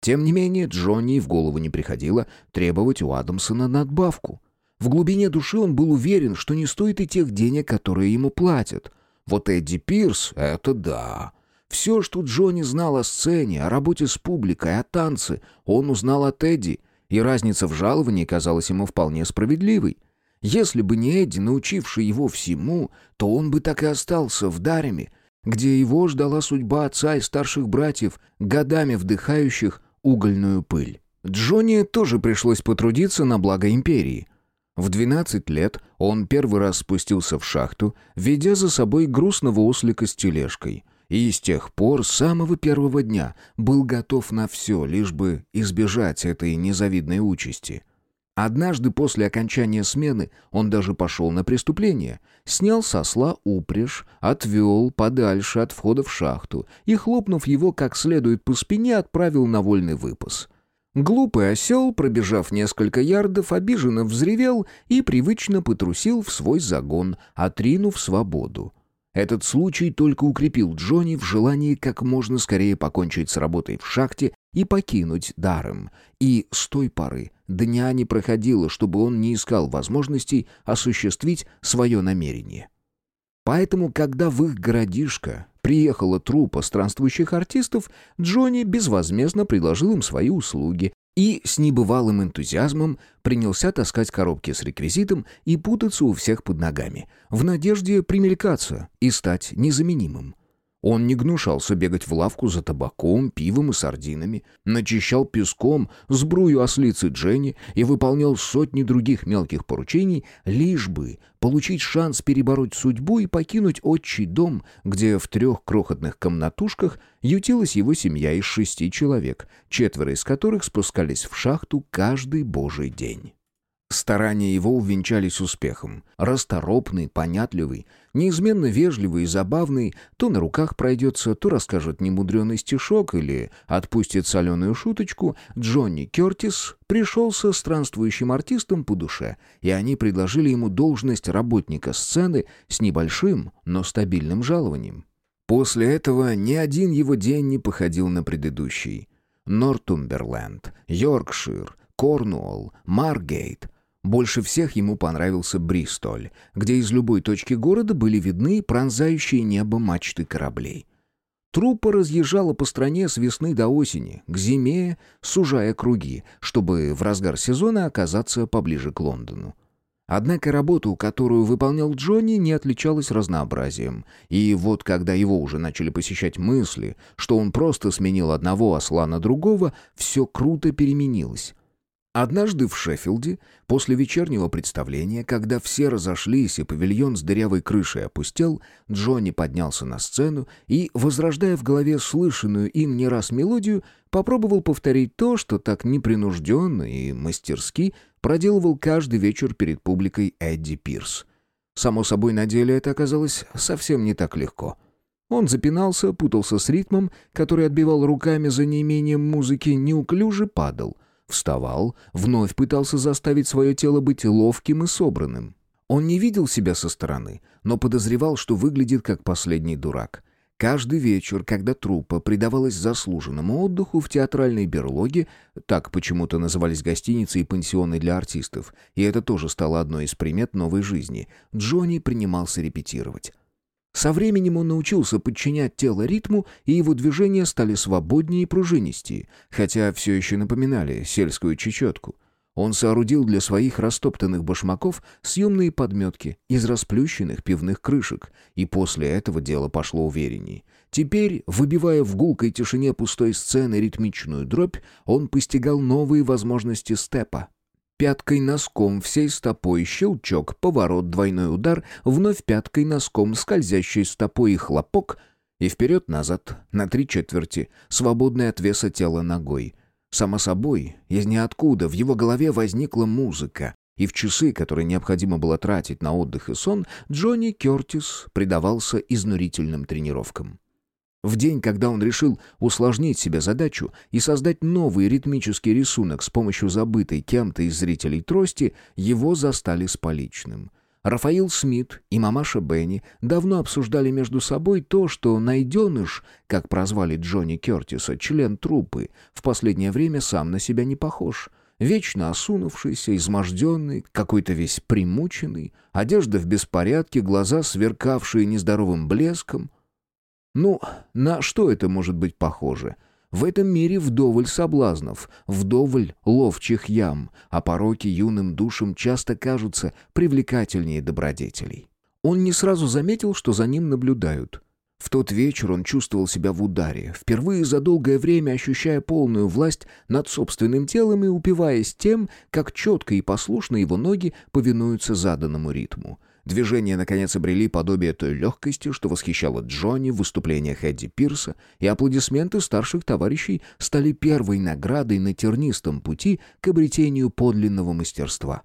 [SPEAKER 2] Тем не менее, Джонни в голову не приходило требовать у Адамсона надбавку. В глубине души он был уверен, что не стоит и тех денег, которые ему платят. Вот Эдди Пирс — это да. Все, что Джонни знал о сцене, о работе с публикой, о танце, он узнал от Эдди, и разница в жаловании казалась ему вполне справедливой. Если бы не Эдди, научивший его всему, то он бы так и остался в Дареме, где его ждала судьба отца и старших братьев, годами вдыхающих угольную пыль. Джонни тоже пришлось потрудиться на благо империи. В 12 лет он первый раз спустился в шахту, ведя за собой грустного ослика с тележкой. И с тех пор, с самого первого дня, был готов на все, лишь бы избежать этой незавидной участи — Однажды после окончания смены он даже пошел на преступление. Снял со осла упряжь, отвел подальше от входа в шахту и, хлопнув его как следует по спине, отправил на вольный выпас. Глупый осел, пробежав несколько ярдов, обиженно взревел и привычно потрусил в свой загон, отринув свободу. Этот случай только укрепил Джонни в желании как можно скорее покончить с работой в шахте и покинуть даром. И с той поры дня не проходило, чтобы он не искал возможностей осуществить свое намерение. Поэтому, когда в их городишко приехала труппа странствующих артистов, Джонни безвозмездно предложил им свои услуги и с небывалым энтузиазмом принялся таскать коробки с реквизитом и путаться у всех под ногами, в надежде примелькаться и стать незаменимым. Он не гнушался бегать в лавку за табаком, пивом и сардинами, начищал песком сбрую ослицы Дженни и выполнял сотни других мелких поручений, лишь бы получить шанс перебороть судьбу и покинуть отчий дом, где в трех крохотных комнатушках ютилась его семья из шести человек, четверо из которых спускались в шахту каждый божий день. Старания его увенчались успехом. Расторопный, понятливый, неизменно вежливый и забавный, то на руках пройдется, то расскажет немудреный стишок или отпустит соленую шуточку, Джонни Кертис пришелся странствующим артистом по душе, и они предложили ему должность работника сцены с небольшим, но стабильным жалованием. После этого ни один его день не походил на предыдущий. Нортумберленд, Йоркшир, Корнуолл, Маргейт — больше всех ему понравился Бристоль, где из любой точки города были видны пронзающие небо мачты кораблей. Труппа разъезжала по стране с весны до осени, к зиме, сужая круги, чтобы в разгар сезона оказаться поближе к Лондону. Однако работу, которую выполнял Джонни, не отличалась разнообразием. И вот когда его уже начали посещать мысли, что он просто сменил одного осла на другого, все круто переменилось. Однажды в Шеффилде, после вечернего представления, когда все разошлись и павильон с дырявой крышей опустел, Джонни поднялся на сцену и, возрождая в голове слышанную им не раз мелодию, попробовал повторить то, что так непринужденно и мастерски проделывал каждый вечер перед публикой Эдди Пирс. Само собой, на деле это оказалось совсем не так легко.
[SPEAKER 1] Он запинался, путался с ритмом, который отбивал руками за неимением музыки, неуклюже падал. Вставал, вновь пытался заставить свое тело быть ловким и собранным. Он не видел себя со стороны, но подозревал, что выглядит как последний дурак. Каждый вечер, когда труппа предавалась заслуженному отдыху в театральной берлоге, так почему-то назывались гостиницы и пансионы для артистов, и это тоже стало одной из примет новой жизни, Джонни принимался репетировать. Со временем он научился подчинять тело ритму, и его движения стали свободнее и пружинистее, хотя все еще напоминали сельскую чечетку. Он соорудил для своих растоптанных башмаков съемные подметки из расплющенных пивных крышек, и после этого дело пошло уверенней. Теперь, выбивая в гулкой тишине пустой сцены ритмичную дробь, он постигал новые возможности степа. Пяткой носком всей стопой щелчок, поворот, двойной удар, вновь пяткой носком скользящей стопой и хлопок, и вперед-назад, на три четверти, свободное от веса тела ногой. Само собой, из ниоткуда в его голове возникла музыка, и в часы, которые необходимо было тратить на отдых и сон, Джонни Кертис предавался изнурительным тренировкам. В день, когда он решил усложнить себе задачу и создать новый ритмический рисунок с помощью забытой кем-то из зрителей трости, его застали с поличным. Рафаил Смит и мамаша Бенни давно обсуждали между собой то, что найденыш, как прозвали Джонни Кертиса, член труппы, в последнее время сам на себя не похож. Вечно осунувшийся, изможденный, какой-то весь примученный, одежда в беспорядке, глаза сверкавшие нездоровым блеском — ну, на что это может быть похоже? В этом мире вдоволь соблазнов, вдоволь ловчих ям, а пороки юным душам часто кажутся привлекательнее добродетелей. Он не сразу заметил, что за ним наблюдают. В тот вечер он чувствовал себя в ударе, впервые за долгое время ощущая полную власть над собственным телом и упиваясь тем, как четко и послушно его ноги повинуются заданному ритму. Движения, наконец, обрели подобие той легкости, что восхищало Джонни в выступлениях Эдди Пирса, и аплодисменты старших товарищей стали первой наградой на тернистом пути к обретению подлинного мастерства.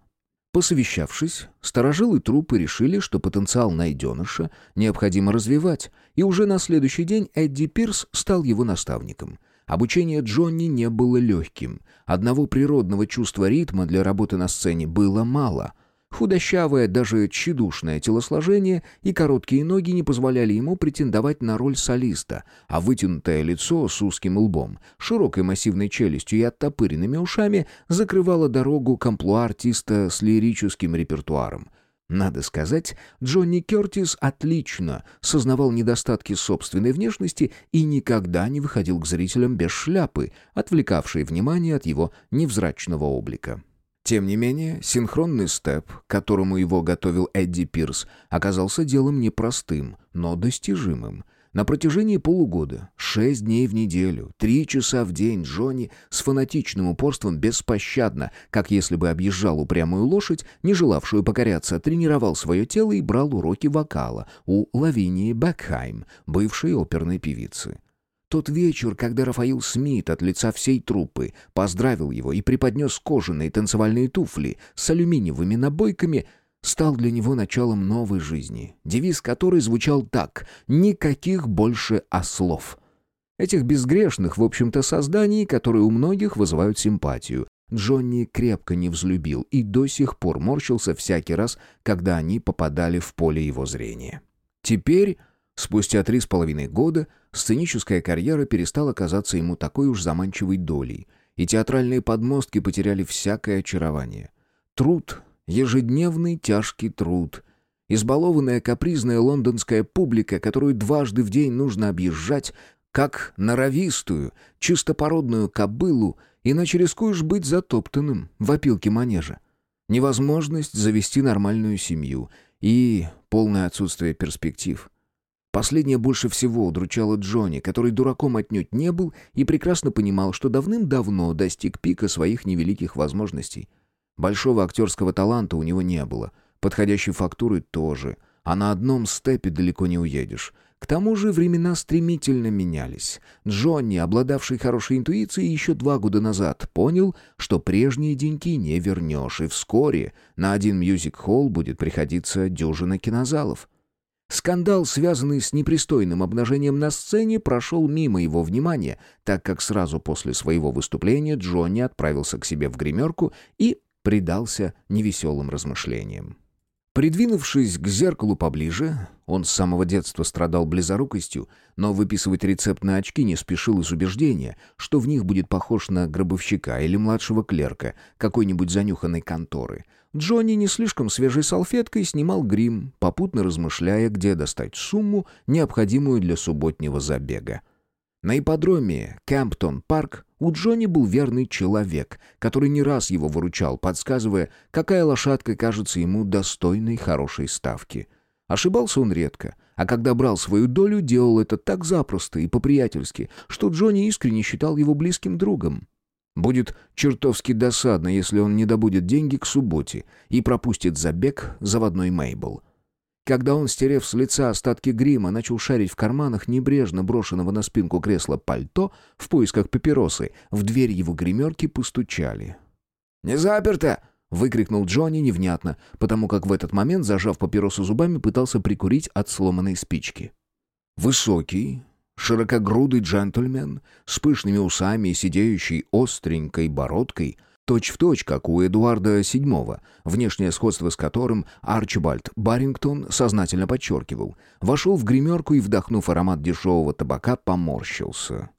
[SPEAKER 1] Посовещавшись, сторожилы трупы решили, что потенциал найденыша необходимо развивать, и уже на следующий день Эдди Пирс стал его наставником. Обучение Джонни не было легким. Одного природного чувства ритма для работы на сцене было мало — Худощавое, даже тщедушное телосложение и короткие ноги не позволяли ему претендовать на роль солиста, а вытянутое лицо с узким лбом, широкой массивной челюстью и оттопыренными ушами закрывало дорогу к амплуа артиста с лирическим репертуаром. Надо сказать, Джонни Кертис отлично сознавал недостатки собственной внешности и никогда не выходил к зрителям без шляпы, отвлекавшей внимание от его невзрачного облика. Тем не менее, синхронный степ, к которому его готовил Эдди Пирс, оказался делом непростым, но достижимым. На протяжении полугода, шесть дней в неделю, три часа в день Джонни с фанатичным упорством беспощадно, как если бы объезжал упрямую лошадь, не желавшую покоряться, тренировал свое тело и брал уроки вокала у Лавинии Бекхайм, бывшей оперной певицы. Тот вечер, когда Рафаил Смит от лица всей труппы поздравил его и преподнес кожаные танцевальные туфли с алюминиевыми набойками, стал для него началом новой жизни, девиз которой звучал так «Никаких больше ослов». Этих безгрешных, в общем-то, созданий, которые у многих вызывают симпатию, Джонни крепко не взлюбил и до сих пор морщился всякий раз, когда они попадали в поле его зрения. Теперь Спустя три с половиной года сценическая карьера перестала казаться ему такой уж заманчивой долей, и театральные подмостки потеряли всякое очарование. Труд, ежедневный тяжкий труд, избалованная капризная лондонская публика, которую дважды в день нужно объезжать, как норовистую, чистопородную кобылу, иначе рискуешь быть затоптанным в опилке манежа. Невозможность завести нормальную семью и полное отсутствие перспектив. Последнее больше всего удручало Джонни, который дураком отнюдь не был и прекрасно понимал, что давным-давно достиг пика своих невеликих возможностей. Большого актерского таланта у него не было, подходящей фактуры тоже, а на одном степе далеко не уедешь. К тому же времена стремительно менялись. Джонни, обладавший хорошей интуицией еще два года назад, понял, что прежние деньки не вернешь, и вскоре на один мюзик-холл будет приходиться дюжина кинозалов. Скандал, связанный с непристойным обнажением на сцене, прошел мимо его внимания, так как сразу после своего выступления Джонни отправился к себе в гримерку и предался невеселым размышлениям. Придвинувшись к зеркалу поближе, он с самого детства страдал близорукостью, но выписывать рецепт на очки не спешил из убеждения, что в них будет похож на гробовщика или младшего клерка какой-нибудь занюханной конторы. Джонни не слишком свежей салфеткой снимал грим, попутно размышляя, где достать сумму, необходимую для субботнего забега. На ипподроме Кэмптон-парк у Джонни был верный человек, который не раз его выручал, подсказывая, какая лошадка кажется ему достойной хорошей ставки. Ошибался он редко, а когда брал свою долю, делал это так запросто и по-приятельски, что Джонни искренне считал его близким другом. Будет чертовски досадно, если он не добудет деньги к субботе и пропустит забег заводной Мейбл — когда он, стерев с лица остатки грима, начал шарить в карманах небрежно брошенного на спинку кресла пальто в поисках папиросы, в дверь его гримерки постучали. «Не заперто!» — выкрикнул Джонни невнятно, потому как в этот момент, зажав папиросу зубами, пытался прикурить от сломанной спички. Высокий, широкогрудый джентльмен с пышными усами и сидеющей остренькой бородкой — точь-в-точь, как у Эдуарда VII, внешнее сходство с которым Арчибальд Барингтон сознательно подчеркивал, вошел в гримерку и, вдохнув аромат дешевого табака, поморщился.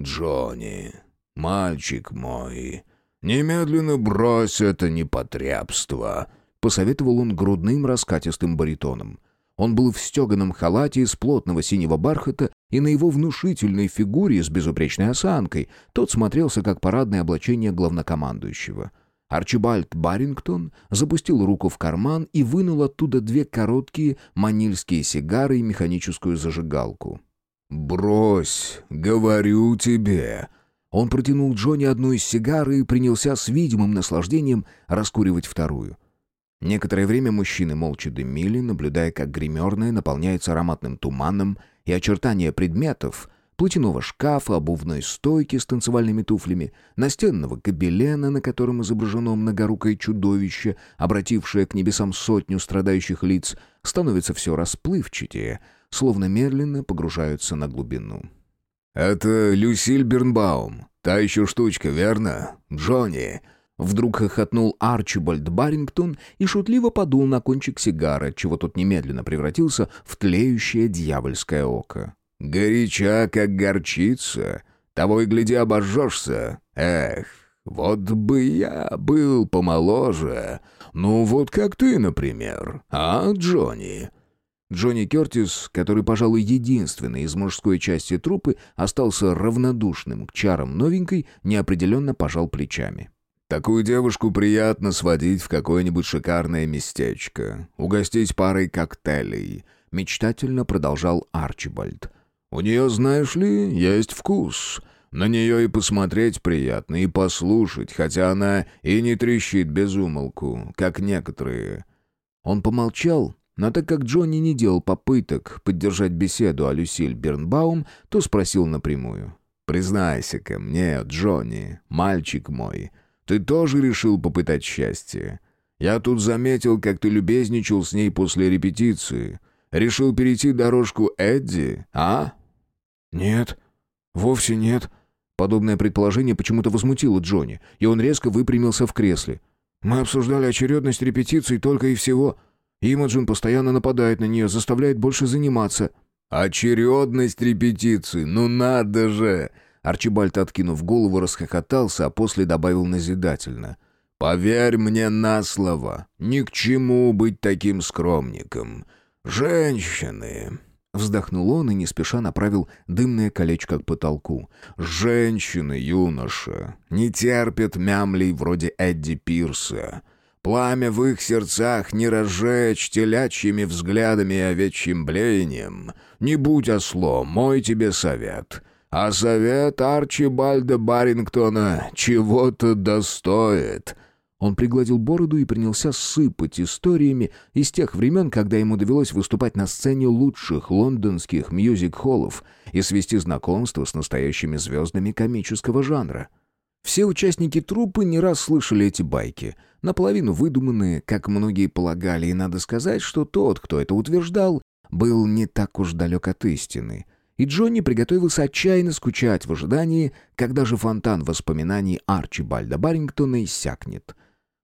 [SPEAKER 3] «Джонни, мальчик мой, немедленно брось это непотребство», — посоветовал он грудным раскатистым баритоном. Он был в стеганом халате из плотного синего бархата, и на его внушительной фигуре с безупречной осанкой тот смотрелся как парадное облачение главнокомандующего. Арчибальд Барингтон запустил руку в карман и вынул оттуда две короткие манильские сигары и механическую зажигалку. «Брось, говорю тебе!» Он протянул Джонни одну из сигар и принялся с видимым наслаждением раскуривать вторую. Некоторое время мужчины молча дымили, наблюдая, как гримерная наполняется ароматным туманом, и очертания предметов — платяного шкафа, обувной стойки с танцевальными туфлями, настенного гобелена, на котором изображено многорукое чудовище, обратившее к небесам сотню страдающих лиц, становится все расплывчатее, словно медленно погружаются на глубину. «Это Люсиль Бернбаум. Та еще штучка, верно? Джонни?» Вдруг хохотнул Арчибальд Барингтон и шутливо подул на кончик сигары, чего тот немедленно превратился в тлеющее дьявольское око. «Горяча, как горчица. Того и гляди, обожжешься. Эх, вот бы я был помоложе. Ну, вот как ты, например. А, Джонни?» Джонни Кертис, который, пожалуй, единственный из мужской части трупы, остался равнодушным к чарам новенькой, неопределенно пожал плечами. Такую девушку приятно сводить в какое-нибудь шикарное местечко, угостить парой коктейлей», — мечтательно продолжал Арчибальд. «У нее, знаешь ли, есть вкус. На нее и посмотреть приятно, и послушать, хотя она и не трещит без умолку, как некоторые». Он помолчал, но так как Джонни не делал попыток поддержать беседу о Люсиль Бернбаум, то спросил напрямую. «Признайся-ка мне, Джонни, мальчик мой, — ты тоже решил попытать счастье? Я тут заметил, как ты любезничал с ней после репетиции. Решил перейти дорожку Эдди, а?»
[SPEAKER 1] «Нет, вовсе нет». Подобное предположение почему-то возмутило Джонни, и он резко выпрямился в кресле. «Мы обсуждали очередность репетиций только и всего. Имаджин постоянно нападает на нее, заставляет больше заниматься».
[SPEAKER 3] «Очередность репетиций, ну надо же!»
[SPEAKER 1] Арчибальд, откинув голову, расхохотался, а после добавил назидательно.
[SPEAKER 3] «Поверь мне на слово, ни к чему быть таким скромником. Женщины...»
[SPEAKER 1] Вздохнул он и не спеша направил дымное колечко к потолку.
[SPEAKER 3] «Женщины, юноша, не терпят мямлей вроде Эдди Пирса. Пламя в их сердцах не разжечь телячьими взглядами и овечьим блеянием. Не будь ослом, мой тебе совет. А совет Арчибальда Барингтона чего-то достоит».
[SPEAKER 1] Он пригладил бороду и принялся сыпать историями из тех времен, когда ему довелось выступать на сцене лучших лондонских мьюзик-холлов и свести знакомство с настоящими звездами комического жанра. Все участники труппы не раз слышали эти байки, наполовину выдуманные, как многие полагали, и надо сказать, что тот, кто это утверждал, был не так уж далек от истины. И Джонни приготовился отчаянно скучать в ожидании, когда же фонтан воспоминаний Арчибальда Баррингтона иссякнет.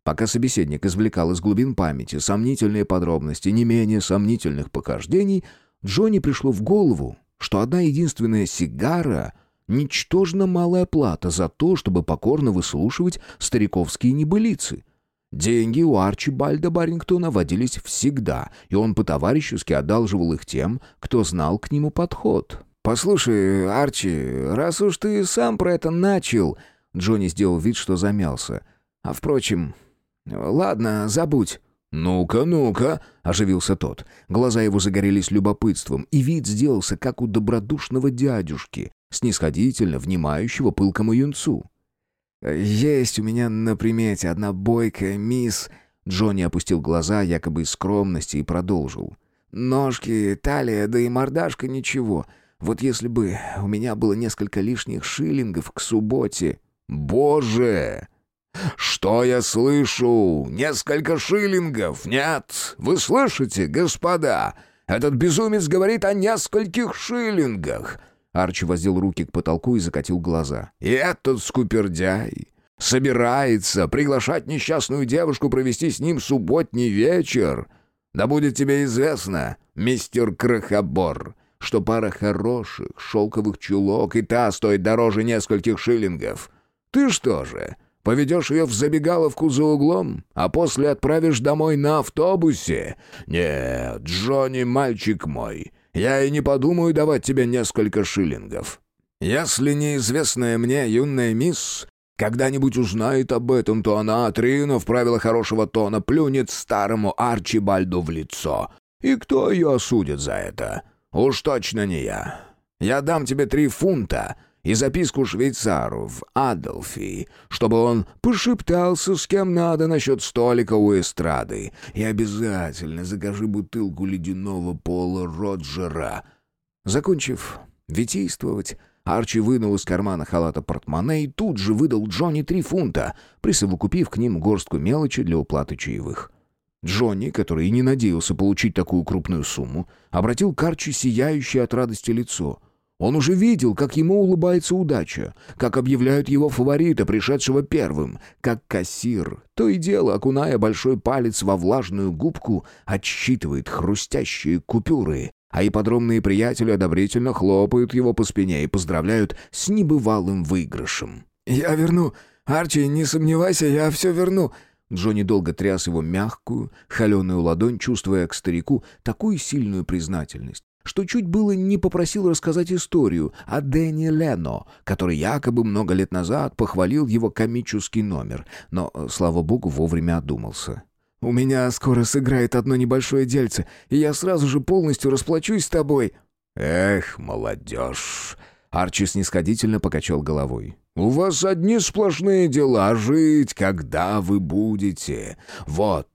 [SPEAKER 1] Пока собеседник извлекал из глубин памяти сомнительные подробности не менее сомнительных похождений, Джонни пришло в голову, что одна единственная сигара — ничтожно малая плата за то, чтобы покорно выслушивать стариковские небылицы. Деньги у Арчибальда Баррингтона водились всегда, и он по-товарищески одалживал их тем, кто знал к нему подход. «Послушай, Арчи, раз уж ты сам про это начал...» Джонни сделал вид, что замялся. «А впрочем, ладно, забудь».
[SPEAKER 3] «Ну-ка, ну-ка», — оживился тот. Глаза его загорелись любопытством, и вид сделался, как у добродушного дядюшки, снисходительно внимающего пылкому юнцу.
[SPEAKER 1] «Есть у меня на примете одна бойкая мисс...» Джонни опустил глаза, якобы из скромности, и продолжил. «Ножки, талия, да и мордашка ничего. Вот если бы у меня было несколько лишних шиллингов к субботе...»
[SPEAKER 3] «Боже!» «Что я слышу? Несколько шиллингов? Нет? Вы слышите, господа? Этот безумец говорит о нескольких шиллингах!»
[SPEAKER 1] Арчи воздел руки к потолку и закатил глаза.
[SPEAKER 3] «И этот скупердяй собирается приглашать несчастную девушку провести с ним субботний вечер. Да будет тебе известно, мистер Крохобор, что пара хороших шелковых чулок и та стоит дороже нескольких шиллингов. Ты что же, Поведешь ее в забегаловку за углом, а после отправишь домой на автобусе? Нет, Джонни, мальчик мой, я и не подумаю давать тебе несколько шиллингов. Если неизвестная мне юная мисс когда-нибудь узнает об этом, то она, отринув правила хорошего тона, плюнет старому Арчибальду в лицо. И кто ее осудит за это? Уж точно не я. Я дам тебе три фунта — и записку швейцару в Адольфи, чтобы он пошептался с кем надо насчет столика у эстрады. И обязательно закажи бутылку ледяного пола Роджера. Закончив витийствовать, Арчи вынул из кармана халата портмоне и тут же выдал Джонни три фунта, присовокупив к ним горстку мелочи для уплаты чаевых. Джонни, который и не надеялся получить такую крупную сумму, обратил к Арчи сияющее от радости лицо — он уже видел, как ему улыбается удача, как объявляют его фаворита, пришедшего первым, как кассир, то и дело, окуная большой палец во влажную губку, отсчитывает хрустящие купюры, а ипподромные приятели одобрительно хлопают его по спине и поздравляют с небывалым выигрышем. «Я верну! Арчи, не сомневайся, я все верну!» Джонни долго тряс его мягкую, холеную ладонь, чувствуя к старику такую сильную признательность, что чуть было не попросил рассказать историю о Дэнни Лено, который якобы много лет назад похвалил его комический номер, но, слава богу, вовремя одумался. «У меня скоро сыграет одно небольшое дельце, и я сразу же полностью расплачусь с тобой». «Эх, молодежь!» Арчи снисходительно покачал головой. «У вас одни сплошные дела жить, когда вы будете. Вот,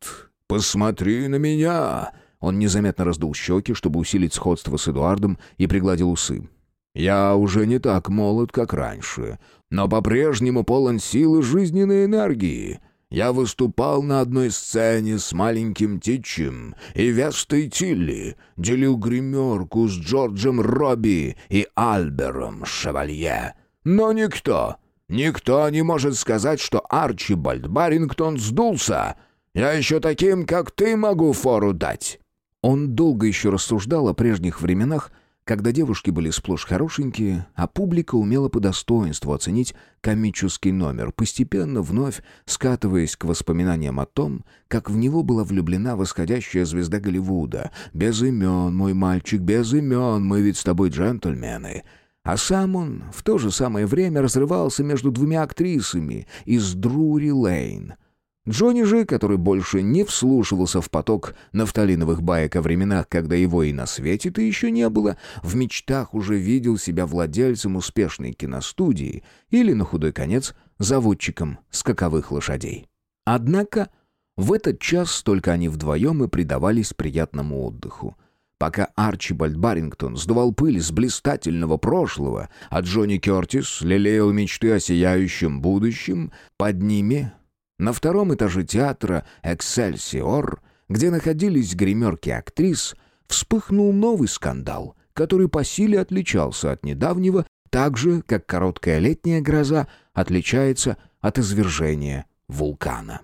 [SPEAKER 3] посмотри на меня!» Он незаметно раздул щеки, чтобы усилить сходство с Эдуардом, и пригладил усы. «Я уже не так молод, как раньше, но по-прежнему полон силы жизненной энергии. Я выступал на одной сцене с маленьким Титчем и Вестой Тилли, делил гримерку с Джорджем Робби и Альбером Шевалье. Но никто, никто не может сказать, что Арчибальд Барингтон сдулся. Я еще таким, как ты, могу фору дать». Он долго еще рассуждал о прежних временах, когда девушки были сплошь хорошенькие, а публика умела по достоинству оценить комический номер, постепенно вновь скатываясь к воспоминаниям о том, как в него была влюблена восходящая звезда Голливуда. «Без имен, мой мальчик, без имен, мы ведь с тобой джентльмены». А сам он в то же самое время разрывался между двумя актрисами из Друри Лейн — Джонни же, который больше не вслушивался в поток нафталиновых баек о временах, когда его и на свете-то еще не было, в мечтах уже видел себя владельцем успешной киностудии или, на худой конец, заводчиком скаковых лошадей. Однако в этот час только они вдвоем и предавались приятному отдыху. Пока Арчибальд Баррингтон сдувал пыль с блистательного прошлого, а Джонни Кертис лелеял мечты о сияющем будущем, под ними на втором этаже театра «Эксельсиор», где находились гримерки актрис,
[SPEAKER 1] вспыхнул новый скандал, который по силе отличался от недавнего, так же, как короткая летняя гроза отличается от извержения вулкана.